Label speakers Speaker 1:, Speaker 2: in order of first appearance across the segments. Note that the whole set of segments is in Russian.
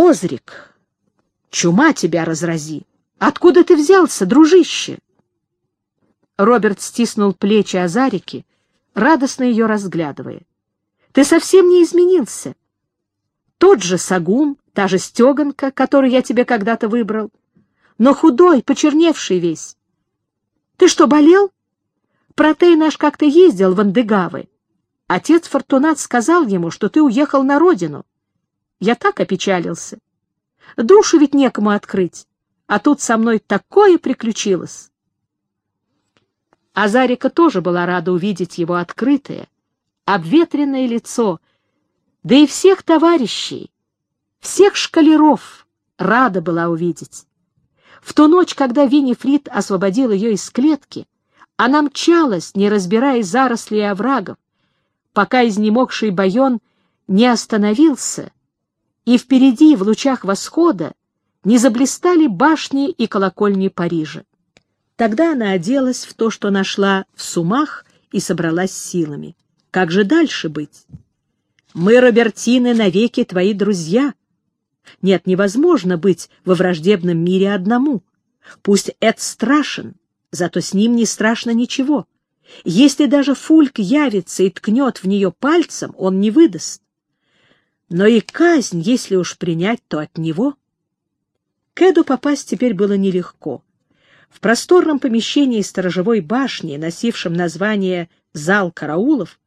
Speaker 1: Озрик, чума тебя разрази! Откуда ты взялся, дружище?» Роберт стиснул плечи Азарики, радостно ее разглядывая. «Ты совсем не изменился. Тот же Сагум, та же стеганка, которую я тебе когда-то выбрал, но худой, почерневший весь. Ты что, болел? Протей наш как-то ездил в Андегавы. Отец Фортунат сказал ему, что ты уехал на родину. Я так опечалился. Душу ведь некому открыть, а тут со мной такое приключилось. Азарика тоже была рада увидеть его открытое, обветренное лицо, да и всех товарищей, всех шкалеров рада была увидеть. В ту ночь, когда Винифрид освободил ее из клетки, она мчалась, не разбирая зарослей и оврагов, пока изнемогший Байон не остановился, и впереди, в лучах восхода, не заблистали башни и колокольни Парижа. Тогда она оделась в то, что нашла в сумах, и собралась силами. Как же дальше быть? Мы, Робертины, навеки твои друзья. Нет, невозможно быть во враждебном мире одному. Пусть Эд страшен, зато с ним не страшно ничего. Если даже Фульк явится и ткнет в нее пальцем, он не выдаст. Но и казнь, если уж принять, то от него. К попасть теперь было нелегко. В просторном помещении сторожевой башни, носившем название «Зал караулов»,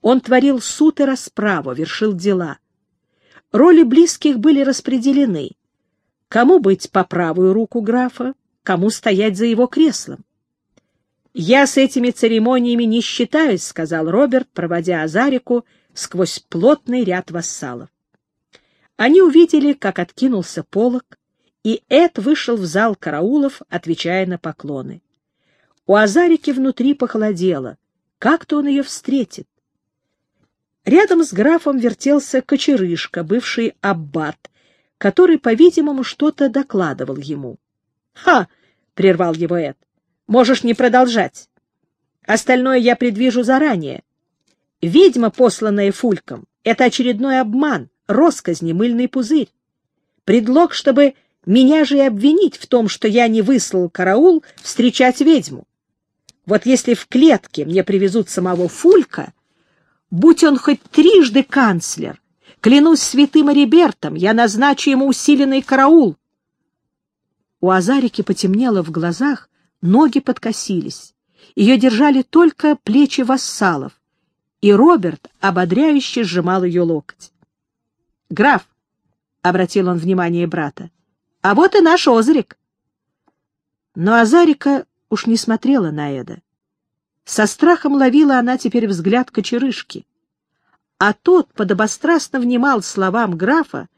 Speaker 1: он творил суд и расправу, вершил дела. Роли близких были распределены. Кому быть по правую руку графа, кому стоять за его креслом. «Я с этими церемониями не считаюсь», — сказал Роберт, проводя Азарику сквозь плотный ряд вассалов. Они увидели, как откинулся полог, и Эд вышел в зал караулов, отвечая на поклоны. У Азарики внутри похолодело. Как-то он ее встретит. Рядом с графом вертелся кочерышка, бывший аббат, который, по-видимому, что-то докладывал ему. «Ха!» — прервал его Эд. «Можешь не продолжать. Остальное я предвижу заранее. Ведьма, посланная Фульком, — это очередной обман, росказни, мыльный пузырь. Предлог, чтобы меня же и обвинить в том, что я не выслал караул встречать ведьму. Вот если в клетке мне привезут самого Фулька, будь он хоть трижды канцлер, клянусь святым Арибертом, я назначу ему усиленный караул, у Азарики потемнело в глазах, ноги подкосились. Ее держали только плечи вассалов, и Роберт ободряюще сжимал ее локоть. «Граф», — обратил он внимание брата, — «а вот и наш Озрик». Но Азарика уж не смотрела на Эда. Со страхом ловила она теперь взгляд кочерышки. А тот подобострастно внимал словам графа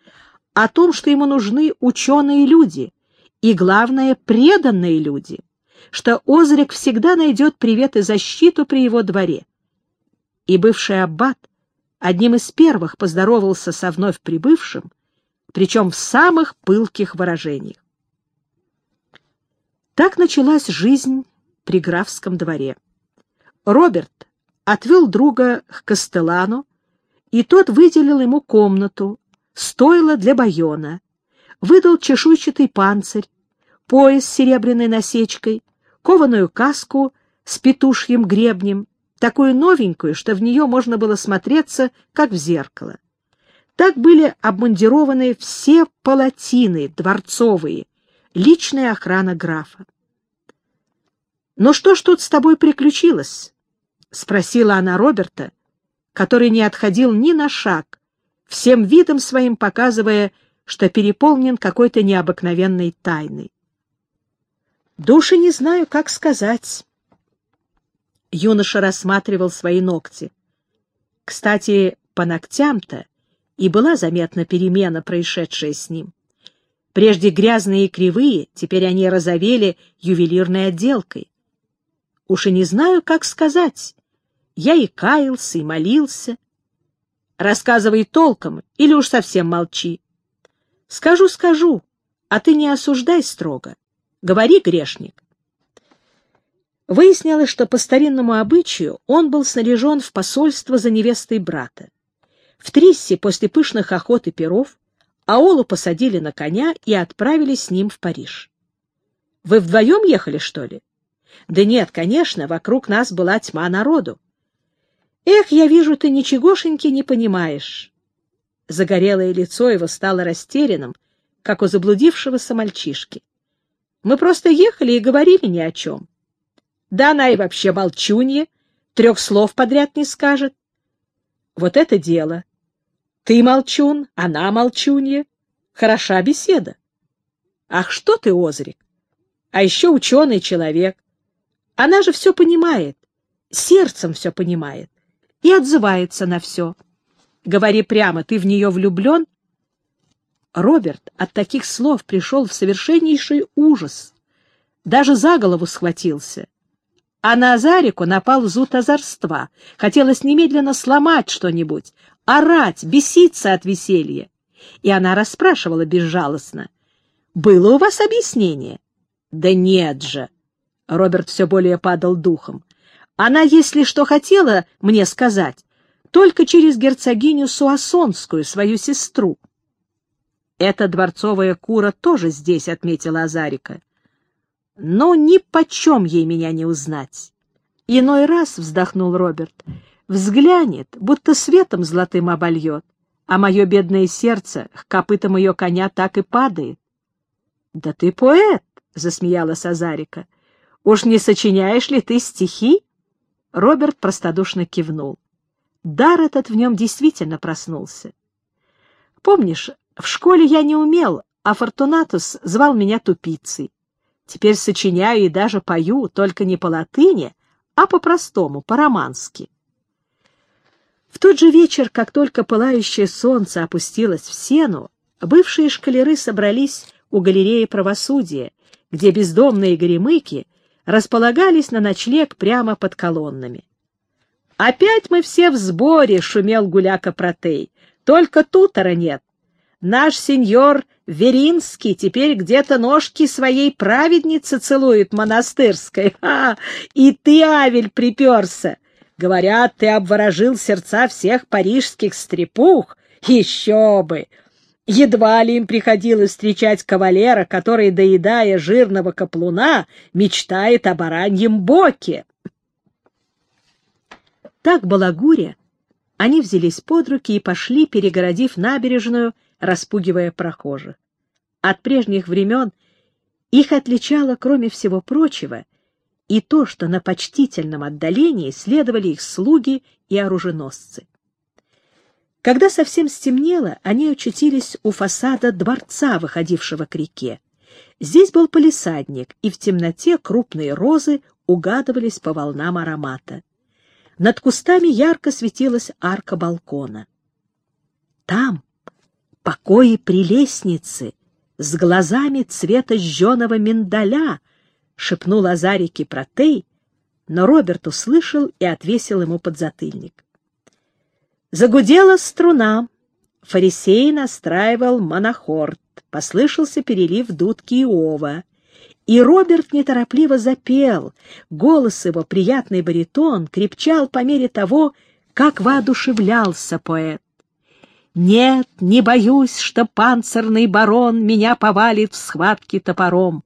Speaker 1: о том, что ему нужны ученые люди — и, главное, преданные люди, что Озрик всегда найдет привет и защиту при его дворе. И бывший аббат одним из первых поздоровался со вновь прибывшим, причем в самых пылких выражениях. Так началась жизнь при графском дворе. Роберт отвел друга к Кастелану, и тот выделил ему комнату, стойло для Байона, выдал чешуйчатый панцирь, пояс с серебряной насечкой, кованую каску с петушьим гребнем, такую новенькую, что в нее можно было смотреться, как в зеркало. Так были обмундированы все палатины дворцовые, личная охрана графа. «Ну что ж тут с тобой приключилось?» — спросила она Роберта, который не отходил ни на шаг, всем видом своим показывая, что переполнен какой-то необыкновенной тайной. Души не знаю, как сказать. Юноша рассматривал свои ногти. Кстати, по ногтям-то и была заметна перемена, происшедшая с ним. Прежде грязные и кривые, теперь они розовели ювелирной отделкой. Уж и не знаю, как сказать. Я и каялся, и молился. Рассказывай толком или уж совсем молчи. Скажу, скажу, а ты не осуждай строго. Говори, грешник. Выяснилось, что по старинному обычаю он был снаряжен в посольство за невестой брата. В Триссе после пышных охот и перов Аолу посадили на коня и отправили с ним в Париж. Вы вдвоем ехали, что ли? Да нет, конечно, вокруг нас была тьма народу. Эх, я вижу, ты ничегошеньки не понимаешь. Загорелое лицо его стало растерянным, как у заблудившегося мальчишки. Мы просто ехали и говорили ни о чем. Да она и вообще молчунья, трех слов подряд не скажет. Вот это дело. Ты молчун, она молчунья. Хороша беседа. Ах, что ты, Озрик? А еще ученый человек. Она же все понимает, сердцем все понимает и отзывается на все. Говори прямо, ты в нее влюблен? Роберт от таких слов пришел в совершеннейший ужас. Даже за голову схватился. А на Азарику напал зуд озорства. Хотелось немедленно сломать что-нибудь, орать, беситься от веселья. И она расспрашивала безжалостно. «Было у вас объяснение?» «Да нет же!» Роберт все более падал духом. «Она, если что хотела мне сказать, только через герцогиню Суассонскую, свою сестру». «Эта дворцовая кура тоже здесь», — отметила Азарика. «Но ни почем ей меня не узнать». Иной раз, — вздохнул Роберт, — взглянет, будто светом золотым обольет, а мое бедное сердце к копытам ее коня так и падает. — Да ты поэт, — засмеялась Азарика. — Уж не сочиняешь ли ты стихи? Роберт простодушно кивнул. Дар этот в нем действительно проснулся. Помнишь, в школе я не умел, а Фортунатус звал меня тупицей. Теперь сочиняю и даже пою, только не по латыни, а по-простому, по-романски. В тот же вечер, как только пылающее солнце опустилось в сену, бывшие шкалеры собрались у галереи правосудия, где бездомные горемыки располагались на ночлег прямо под колоннами. «Опять мы все в сборе!» — шумел гуляка Протей. «Только тутора нет. Наш сеньор Веринский теперь где-то ножки своей праведницы целует монастырской. А, и ты, Авель, приперся. Говорят, ты обворожил сердца всех парижских стрепух. Еще бы! Едва ли им приходилось встречать кавалера, который, доедая жирного каплуна, мечтает о бараньем боке. Так балагуря, они взялись под руки и пошли, перегородив набережную, распугивая прохожих. От прежних времен их отличало, кроме всего прочего, и то, что на почтительном отдалении следовали их слуги и оруженосцы. Когда совсем стемнело, они очутились у фасада дворца, выходившего к реке. Здесь был полисадник, и в темноте крупные розы угадывались по волнам аромата. Над кустами ярко светилась арка балкона. Там, покои прелестницы, с глазами цвета жженого миндаля, — шепнул Азарике Протей, но Роберт услышал и отвесил ему подзатыльник. Загудела струна. Фарисей настраивал монохорд. Послышался перелив дудки Иова. И Роберт неторопливо запел. Голос его, приятный баритон, крепчал по мере того, как воодушевлялся поэт. Нет, не боюсь, что панцирный барон меня повалит в схватке топором.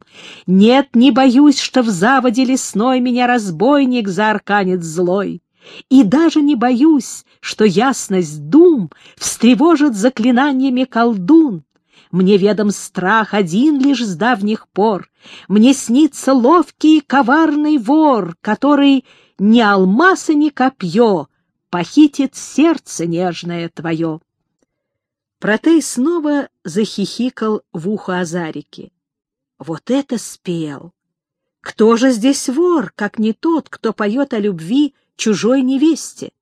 Speaker 1: Нет, не боюсь, что в заводе лесной меня разбойник заарканит злой. И даже не боюсь, что ясность дум встревожит заклинаниями колдун. Мне ведом страх один лишь с давних пор. Мне снится ловкий и коварный вор, который ни алмаз и ни копье похитит сердце нежное твое. Протей снова захихикал в ухо Азарики. Вот это спел! Кто же здесь вор, как не тот, кто поет о любви чужой невесте?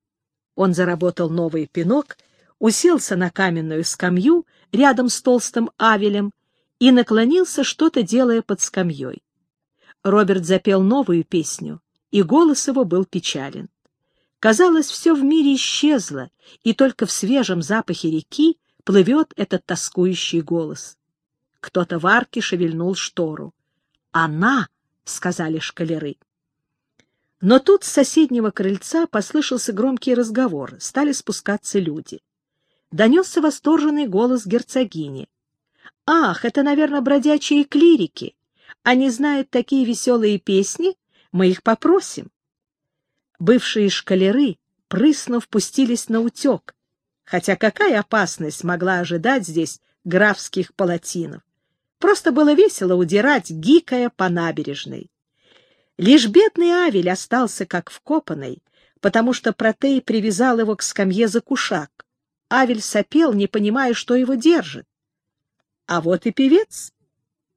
Speaker 1: Он заработал новый пинок, уселся на каменную скамью рядом с толстым Авелем и наклонился, что-то делая под скамьей. Роберт запел новую песню, и голос его был печален. Казалось, все в мире исчезло, и только в свежем запахе реки плывет этот тоскующий голос. Кто-то в арке шевельнул штору. «Она!» — сказали шкалеры. Но тут с соседнего крыльца послышался громкий разговор, стали спускаться люди. Донесся восторженный голос герцогини. Ах, это, наверное, бродячие клирики. Они знают такие веселые песни, мы их попросим. Бывшие шкалеры, прыснув, пустились на утек, хотя какая опасность могла ожидать здесь графских палатинов? Просто было весело удирать, гикая по набережной. Лишь бедный Авель остался как вкопанный, потому что Протей привязал его к скамье за кушак. Авель сопел, не понимая, что его держит. А вот и певец.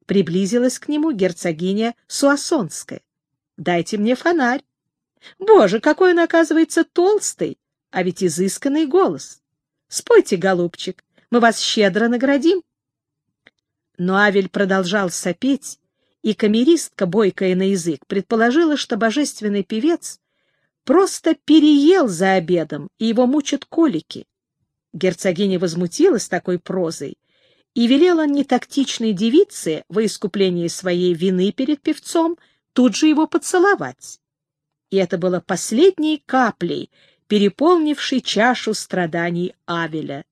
Speaker 1: Приблизилась к нему герцогиня Суассонская. «Дайте мне фонарь». «Боже, какой он, оказывается, толстый, а ведь изысканный голос. Спойте, голубчик, мы вас щедро наградим». Но Авель продолжал сопеть, и камеристка, бойкая на язык, предположила, что божественный певец просто переел за обедом, и его мучат колики. Герцогиня возмутилась такой прозой и велела нетактичной девице во искуплении своей вины перед певцом тут же его поцеловать. И это было последней каплей, переполнившей чашу страданий Авеля.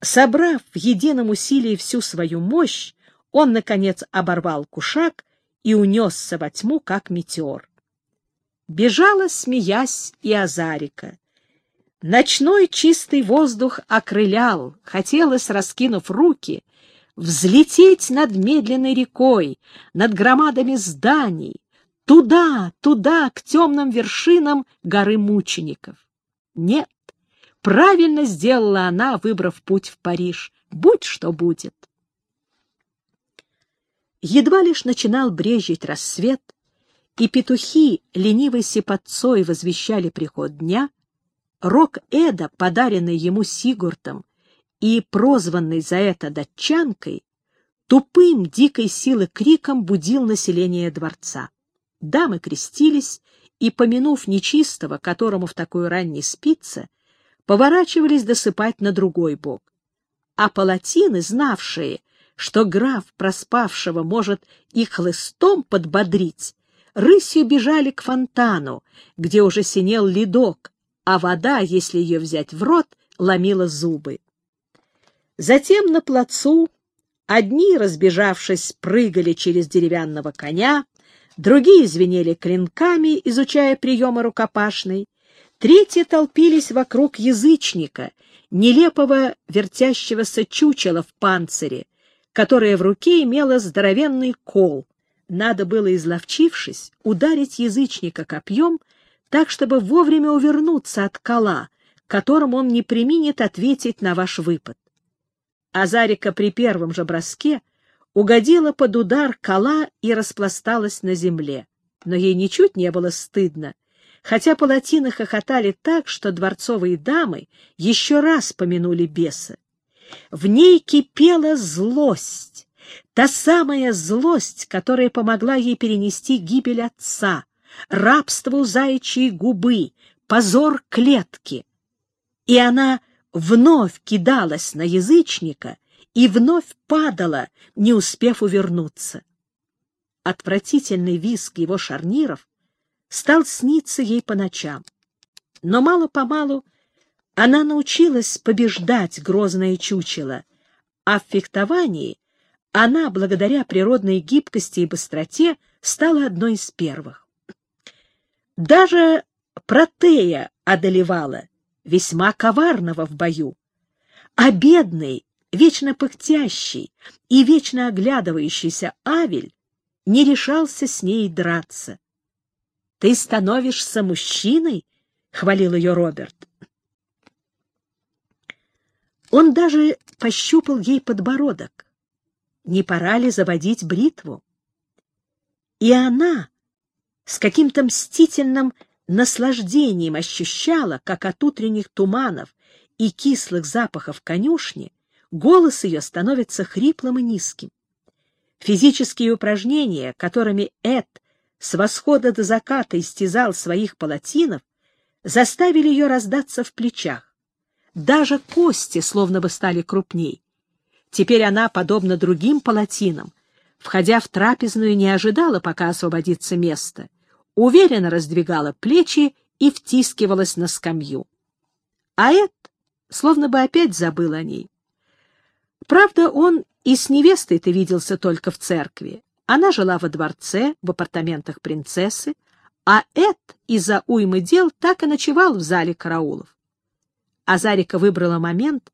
Speaker 1: Собрав в едином усилии всю свою мощь, он, наконец, оборвал кушак и унесся во тьму, как метеор. Бежала, смеясь, и Азарика. Ночной чистый воздух окрылял, хотелось, раскинув руки, взлететь над медленной рекой, над громадами зданий, туда, туда, к темным вершинам горы мучеников. Нет, Правильно сделала она, выбрав путь в Париж. Будь что будет. Едва лишь начинал брежить рассвет, и петухи ленивой сипотцой возвещали приход дня, рок Эда, подаренный ему Сигуртом и прозванный за это датчанкой, тупым дикой силы криком будил население дворца. Дамы крестились, и, помянув нечистого, которому в такую рань не спится, поворачивались досыпать на другой бок. А палатины, знавшие, что граф проспавшего может их хлыстом подбодрить, рысью бежали к фонтану, где уже синел ледок, а вода, если ее взять в рот, ломила зубы. Затем на плацу одни, разбежавшись, прыгали через деревянного коня, другие звенели клинками, изучая приемы рукопашной, Третьи толпились вокруг язычника, нелепого вертящегося чучела в панцире, которое в руке имело здоровенный кол. Надо было, изловчившись, ударить язычника копьем так, чтобы вовремя увернуться от кола, которым он не применит ответить на ваш выпад. Азарика при первом же броске угодила под удар кола и распласталась на земле. Но ей ничуть не было стыдно, хотя палатины хохотали так, что дворцовые дамы еще раз помянули беса. В ней кипела злость, та самая злость, которая помогла ей перенести гибель отца, рабство у заячьей губы, позор клетки. И она вновь кидалась на язычника и вновь падала, не успев увернуться. Отвратительный визг его шарниров стал сниться ей по ночам. Но мало-помалу она научилась побеждать грозное чучело, а в фехтовании она, благодаря природной гибкости и быстроте, стала одной из первых. Даже Протея одолевала, весьма коварного в бою, а бедный, вечно пыхтящий и вечно оглядывающийся Авель не решался с ней драться. Ты становишься мужчиной, — хвалил ее Роберт. Он даже пощупал ей подбородок. Не пора ли заводить бритву? И она с каким-то мстительным наслаждением ощущала, как от утренних туманов и кислых запахов конюшни голос ее становится хриплым и низким. Физические упражнения, которыми Эд с восхода до заката истязал своих палатинов, заставили ее раздаться в плечах. Даже кости словно бы стали крупней. Теперь она, подобно другим палатинам, входя в трапезную, не ожидала, пока освободится место, уверенно раздвигала плечи и втискивалась на скамью. А Эд словно бы опять забыл о ней. Правда, он и с невестой-то виделся только в церкви. Она жила во дворце, в апартаментах принцессы, а Эд из-за уймы дел так и ночевал в зале караулов. Азарика выбрала момент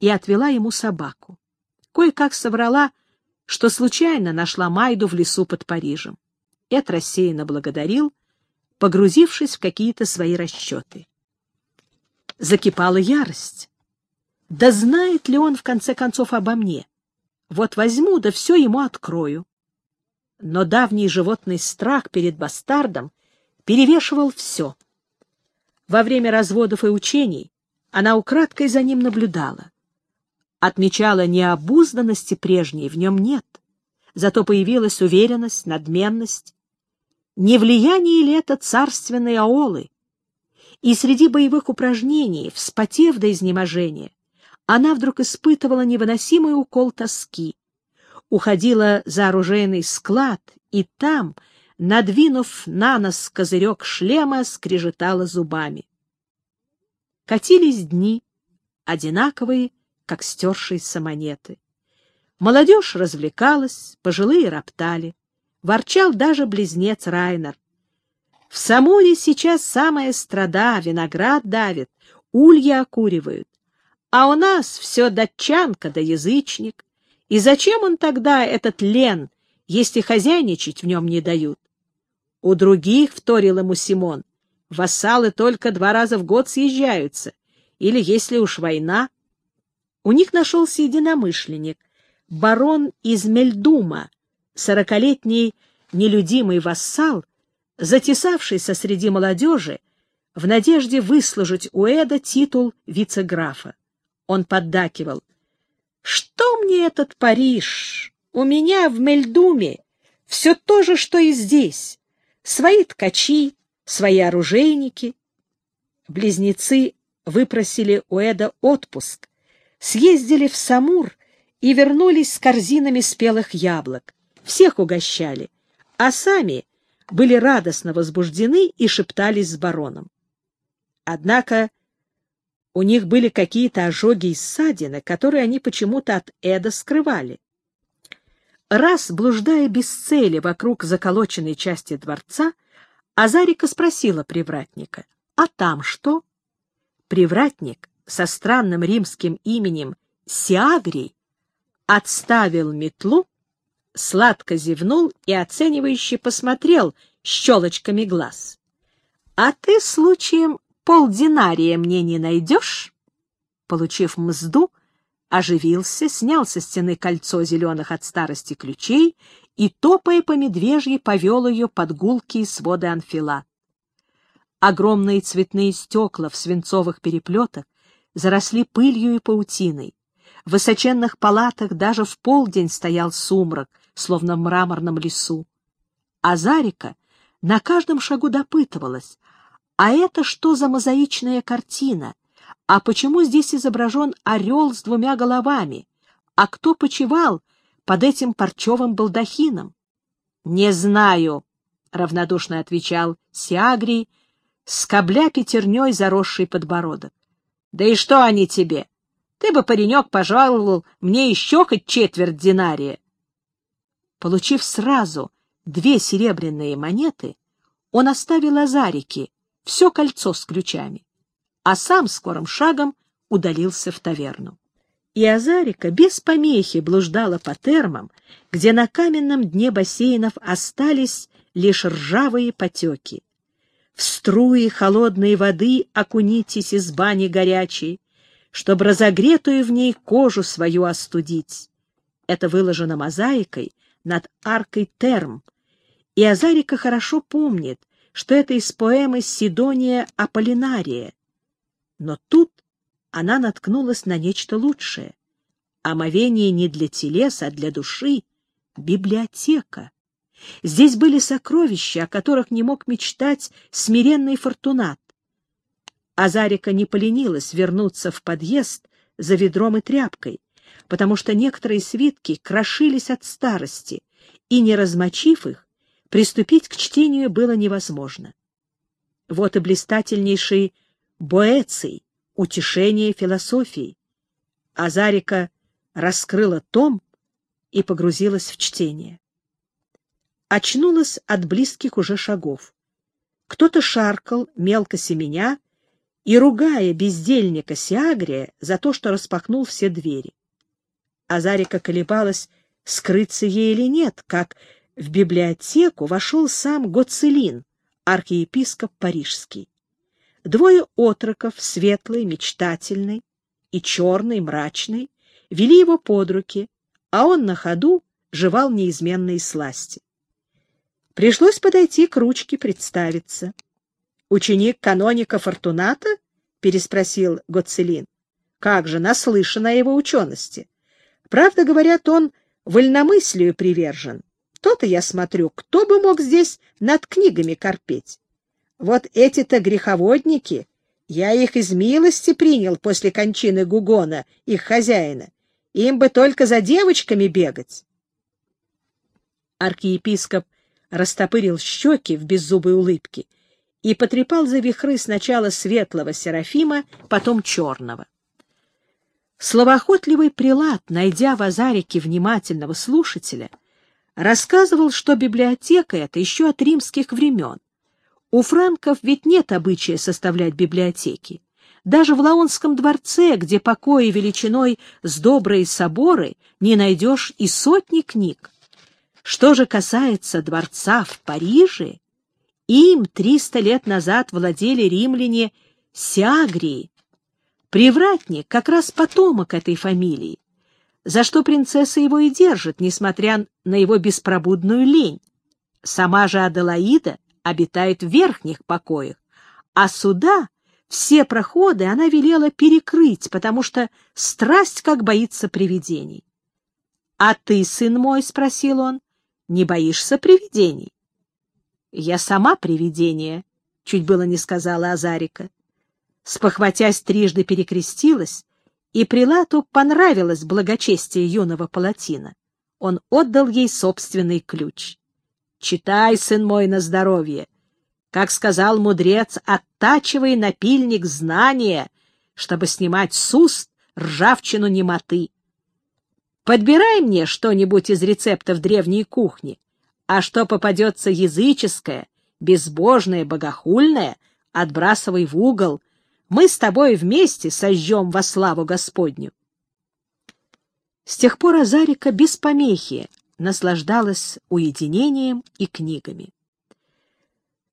Speaker 1: и отвела ему собаку. Кое-как соврала, что случайно нашла Майду в лесу под Парижем. Эд рассеянно благодарил, погрузившись в какие-то свои расчеты. Закипала ярость. Да знает ли он, в конце концов, обо мне? Вот возьму, да все ему открою. Но давний животный страх перед бастардом перевешивал все. Во время разводов и учений она украдкой за ним наблюдала. Отмечала необузданности прежней, в нем нет. Зато появилась уверенность, надменность. Не влияние ли это царственной аолы? И среди боевых упражнений, вспотев до изнеможения, она вдруг испытывала невыносимый укол тоски. Уходила за оружейный склад, и там, надвинув на нос козырек шлема, скрежетала зубами. Катились дни, одинаковые, как стершиеся монеты. Молодежь развлекалась, пожилые роптали. Ворчал даже близнец Райнер. В Самуре сейчас самая страда, виноград давит, улья окуривают. А у нас все датчанка да язычник. И зачем он тогда, этот лен, если хозяйничать в нем не дают? У других, — вторил ему Симон, — вассалы только два раза в год съезжаются, или, если уж война. У них нашелся единомышленник, барон из Мельдума, сорокалетний нелюдимый вассал, затесавшийся среди молодежи в надежде выслужить у Эда титул вице-графа. Он поддакивал. «Что мне этот Париж? У меня в Мельдуме все то же, что и здесь. Свои ткачи, свои оружейники». Близнецы выпросили у Эда отпуск, съездили в Самур и вернулись с корзинами спелых яблок. Всех угощали, а сами были радостно возбуждены и шептались с бароном. Однако у них были какие-то ожоги и ссадины, которые они почему-то от Эда скрывали. Раз, блуждая без цели вокруг заколоченной части дворца, Азарика спросила привратника, «А там что?» Привратник со странным римским именем Сиагрий отставил метлу, сладко зевнул и оценивающе посмотрел щелочками глаз. «А ты случаем полдинария мне не найдешь?» Получив мзду, оживился, снял со стены кольцо зеленых от старости ключей и, топая по медвежьи, повел ее под гулкие своды анфилат. Огромные цветные стекла в свинцовых переплетах заросли пылью и паутиной. В высоченных палатах даже в полдень стоял сумрак, словно в мраморном лесу. А Зарика на каждом шагу допытывалась, а это что за мозаичная картина? А почему здесь изображен орел с двумя головами? А кто почевал под этим парчевым балдахином? — Не знаю, — равнодушно отвечал Сиагрий, скобля пятерней заросший подбородок. — Да и что они тебе? Ты бы, паренек, пожаловал мне еще хоть четверть динария. Получив сразу две серебряные монеты, он оставил Азарики, все кольцо с ключами, а сам скорым шагом удалился в таверну. И Азарика без помехи блуждала по термам, где на каменном дне бассейнов остались лишь ржавые потеки. В струи холодной воды окунитесь из бани горячей, чтобы разогретую в ней кожу свою остудить. Это выложено мозаикой над аркой терм, и Азарика хорошо помнит, что это из поэмы «Сидония Аполлинария». Но тут она наткнулась на нечто лучшее. Омовение не для телес, а для души — библиотека. Здесь были сокровища, о которых не мог мечтать смиренный Фортунат. Азарика не поленилась вернуться в подъезд за ведром и тряпкой, потому что некоторые свитки крошились от старости, и, не размочив их, приступить к чтению было невозможно. Вот и блистательнейший Боэций, утешение философии. Азарика раскрыла том и погрузилась в чтение. Очнулась от близких уже шагов. Кто-то шаркал, мелко семеня, и ругая бездельника Сиагрия за то, что распахнул все двери. Азарика колебалась, скрыться ей или нет, как в библиотеку вошел сам Гоцелин, архиепископ Парижский. Двое отроков, светлый, мечтательный и черный, мрачный, вели его под руки, а он на ходу жевал неизменные сласти. Пришлось подойти к ручке представиться. «Ученик каноника Фортуната?» — переспросил Гоцелин. «Как же, наслышан о его учености. Правда, говорят, он вольномыслию привержен. То-то я смотрю, кто бы мог здесь над книгами корпеть. Вот эти-то греховодники, я их из милости принял после кончины Гугона, их хозяина. Им бы только за девочками бегать. Архиепископ растопырил щеки в беззубой улыбке и потрепал за вихры сначала светлого Серафима, потом черного. Словоохотливый прилад, найдя в Азарике внимательного слушателя, рассказывал, что библиотека эта еще от римских времен. У франков ведь нет обычая составлять библиотеки. Даже в Лаонском дворце, где покои величиной с добрые соборы, не найдешь и сотни книг. Что же касается дворца в Париже, им триста лет назад владели римляне Сиагрии. Привратник как раз потомок этой фамилии, за что принцесса его и держит, несмотря на его беспробудную лень. Сама же Аделаида обитает в верхних покоях, а сюда все проходы она велела перекрыть, потому что страсть как боится привидений. — А ты, сын мой, — спросил он, — не боишься привидений? — Я сама привидение, — чуть было не сказала Азарика. Спохватясь, трижды перекрестилась, и Прилату понравилось благочестие юного палатина. Он отдал ей собственный ключ. Читай, сын мой, на здоровье. Как сказал мудрец, оттачивай напильник знания, чтобы снимать с уст ржавчину немоты. Подбирай мне что-нибудь из рецептов древней кухни, а что попадется языческое, безбожное, богохульное, отбрасывай в угол. Мы с тобой вместе сожжем во славу Господню. С тех пор Азарика без помехи наслаждалась уединением и книгами.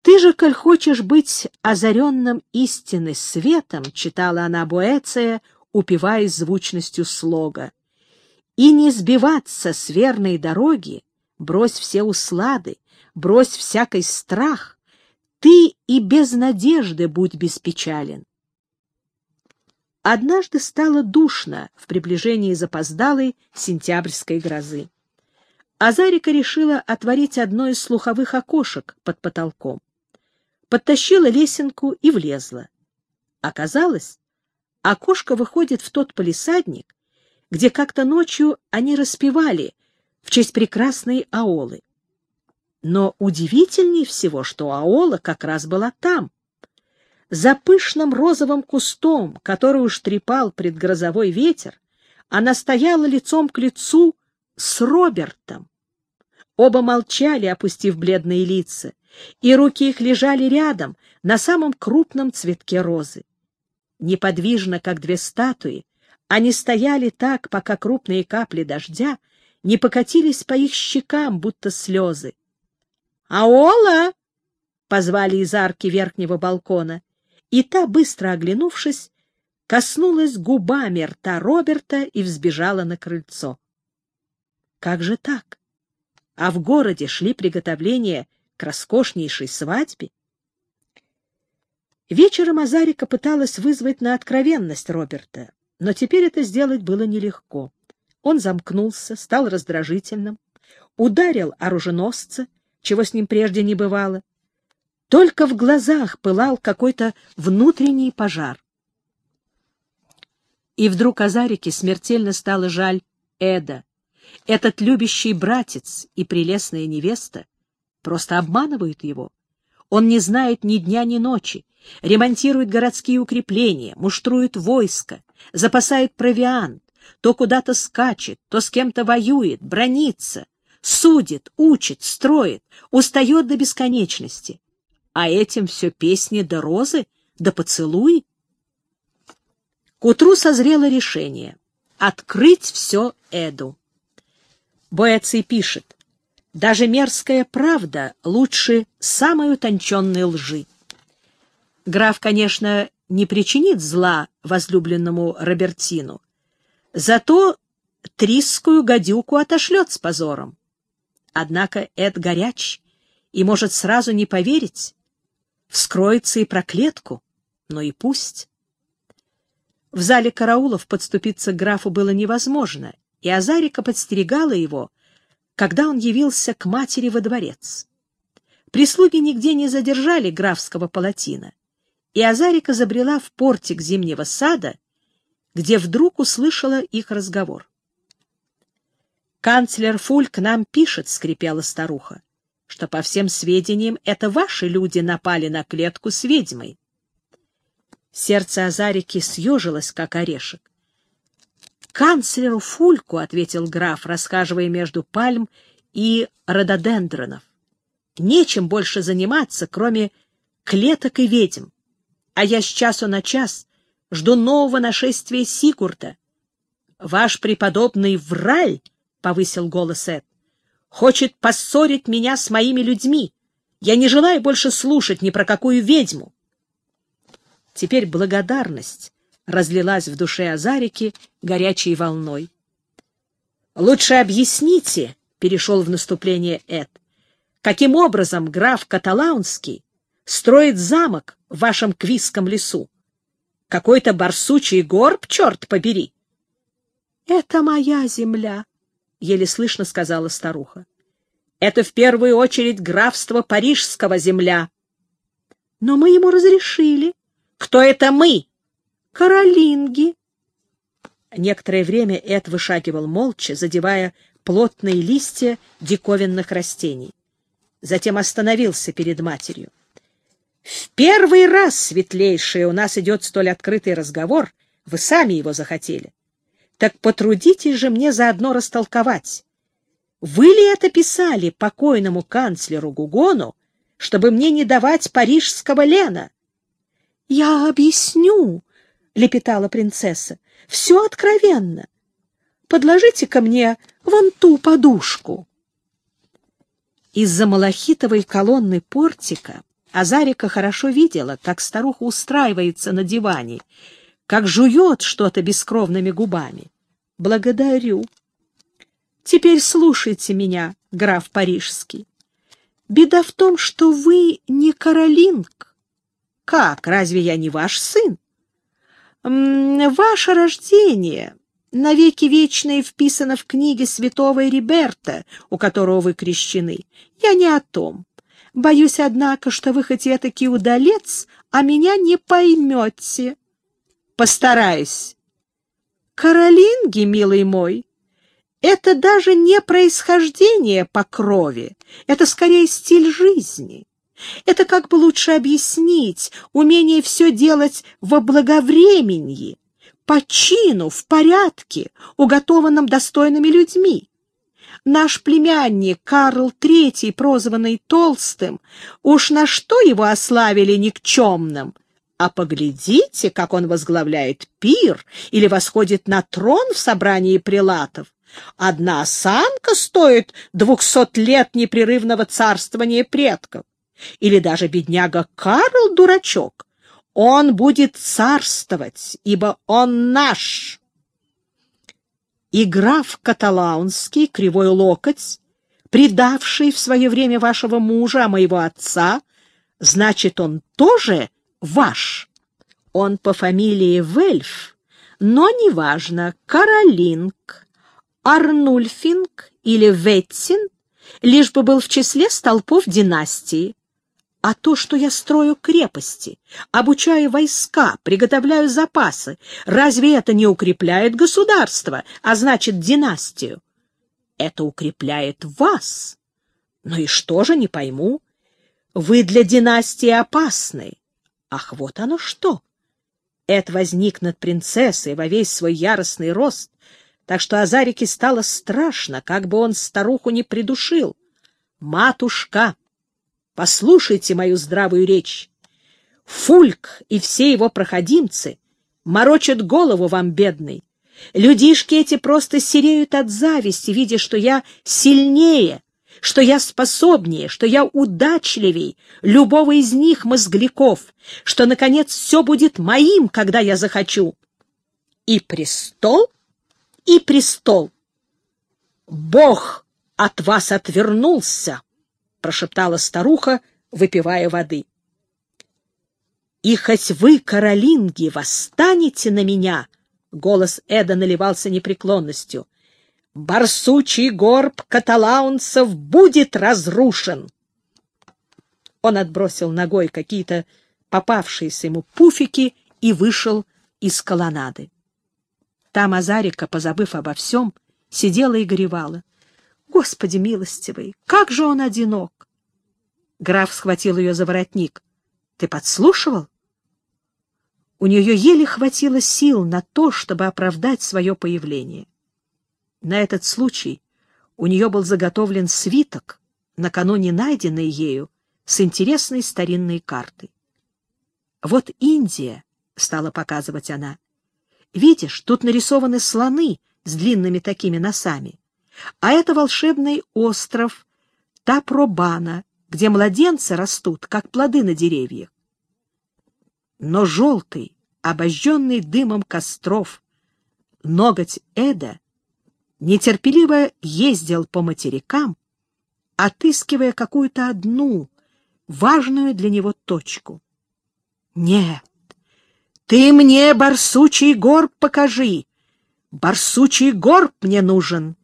Speaker 1: «Ты же, коль хочешь быть озаренным истинной светом», — читала она Буэция, упиваясь звучностью слога, «и не сбиваться с верной дороги, брось все услады, брось всякий страх, ты и без надежды будь беспечален». Однажды стало душно в приближении запоздалой сентябрьской грозы. Азарика решила отворить одно из слуховых окошек под потолком. Подтащила лесенку и влезла. Оказалось, окошко выходит в тот полисадник, где как-то ночью они распевали в честь прекрасной Аолы. Но удивительнее всего, что Аола как раз была там. За пышным розовым кустом, который уж трепал предгрозовой ветер, она стояла лицом к лицу с Робертом. Оба молчали, опустив бледные лица, и руки их лежали рядом, на самом крупном цветке розы. Неподвижно, как две статуи, они стояли так, пока крупные капли дождя не покатились по их щекам, будто слезы. «Аола!» — позвали из арки верхнего балкона, и та, быстро оглянувшись, коснулась губами рта Роберта и взбежала на крыльцо. Как же так? а в городе шли приготовления к роскошнейшей свадьбе. Вечером Азарика пыталась вызвать на откровенность Роберта, но теперь это сделать было нелегко. Он замкнулся, стал раздражительным, ударил оруженосца, чего с ним прежде не бывало. Только в глазах пылал какой-то внутренний пожар. И вдруг Азарике смертельно стало жаль Эда, этот любящий братец и прелестная невеста просто обманывают его. Он не знает ни дня, ни ночи, ремонтирует городские укрепления, муштрует войско, запасает провиант, то куда-то скачет, то с кем-то воюет, бронится, судит, учит, строит, устает до бесконечности. А этим все песни да розы, да поцелуи. К утру созрело решение — открыть все Эду. Боэций пишет, «Даже мерзкая правда лучше самой утонченной лжи». Граф, конечно, не причинит зла возлюбленному Робертину, зато трисскую гадюку отошлет с позором. Однако Эд горяч и может сразу не поверить, вскроется и проклетку, но и пусть. В зале караулов подступиться к графу было невозможно, и Азарика подстерегала его, когда он явился к матери во дворец. Прислуги нигде не задержали графского палатина, и Азарика забрела в портик зимнего сада, где вдруг услышала их разговор. «Канцлер Фульк нам пишет», — скрипела старуха, «что, по всем сведениям, это ваши люди напали на клетку с ведьмой». Сердце Азарики съежилось, как орешек. «Канцлеру Фульку», — ответил граф, расхаживая между пальм и рододендронов. «Нечем больше заниматься, кроме клеток и ведьм. А я с часу на час жду нового нашествия Сигурда. Ваш преподобный Враль, — повысил голос Эд, — хочет поссорить меня с моими людьми. Я не желаю больше слушать ни про какую ведьму. Теперь благодарность разлилась в душе Азарики горячей волной. «Лучше объясните», — перешел в наступление Эд, «каким образом граф Каталаунский строит замок в вашем Квиском лесу? Какой-то барсучий горб, черт побери!» «Это моя земля», — еле слышно сказала старуха. «Это в первую очередь графство Парижского земля». «Но мы ему разрешили». «Кто это мы?» Каролинги. Некоторое время Эд вышагивал молча, задевая плотные листья диковинных растений. Затем остановился перед матерью. «В первый раз, светлейшая, у нас идет столь открытый разговор. Вы сами его захотели. Так потрудитесь же мне заодно растолковать. Вы ли это писали покойному канцлеру Гугону, чтобы мне не давать парижского Лена?» «Я объясню», — лепетала принцесса. — Все откровенно. Подложите ко мне вон ту подушку. Из-за малахитовой колонны портика Азарика хорошо видела, как старуха устраивается на диване, как жует что-то бескровными губами. «Благодарю. Теперь слушайте меня, граф Парижский. Беда в том, что вы не Каролинг. Как, разве я не ваш сын? Ваше рождение навеки вечное вписано в книге святого Эриберта, у которого вы крещены. Я не о том. Боюсь, однако, что вы хоть этакий удалец, а меня не поймете. Постараюсь. Каролинги, милый мой, это даже не происхождение по крови, это скорее стиль жизни. Это как бы лучше объяснить умение все делать во благовременье, по чину, в порядке, уготованном достойными людьми. Наш племянник Карл III, прозванный Толстым, уж на что его ославили никчемным, а поглядите, как он возглавляет пир или восходит на трон в собрании прилатов. Одна осанка стоит двухсот лет непрерывного царствования предков. Или даже бедняга Карл дурачок. Он будет царствовать, ибо он наш. И граф Каталаунский, кривой локоть, предавший в свое время вашего мужа, моего отца, значит, он тоже ваш. Он по фамилии Вельф, но неважно, Каролинг, Арнульфинг или Ветсин, лишь бы был в числе столпов династии а то, что я строю крепости, обучаю войска, приготовляю запасы, разве это не укрепляет государство, а значит династию? Это укрепляет вас. Ну и что же, не пойму? Вы для династии опасны. Ах, вот оно что! Эд возник над принцессой во весь свой яростный рост, так что Азарике стало страшно, как бы он старуху не придушил. «Матушка, послушайте мою здравую речь. Фульк и все его проходимцы морочат голову вам, бедный. Людишки эти просто сереют от зависти, видя, что я сильнее, что я способнее, что я удачливей любого из них мозгляков, что, наконец, все будет моим, когда я захочу. И престол, и престол. Бог от вас отвернулся, — прошептала старуха, выпивая воды. И хоть вы, Каролинги, восстанете на меня, — голос Эда наливался непреклонностью, — барсучий горб каталаунцев будет разрушен. Он отбросил ногой какие-то попавшиеся ему пуфики и вышел из колоннады. Там Азарика, позабыв обо всем, сидела и горевала. Господи милостивый, как же он одинок! Граф схватил ее за воротник. — Ты подслушивал? У нее еле хватило сил на то, чтобы оправдать свое появление. На этот случай у нее был заготовлен свиток, накануне найденный ею, с интересной старинной картой. «Вот Индия», — стала показывать она. «Видишь, тут нарисованы слоны с длинными такими носами, а это волшебный остров Тапробана, где младенцы растут, как плоды на деревьях но желтый, обожженный дымом костров, ноготь Эда нетерпеливо ездил по материкам, отыскивая какую-то одну, важную для него точку. «Нет, ты мне барсучий горб покажи! Барсучий горб мне нужен!»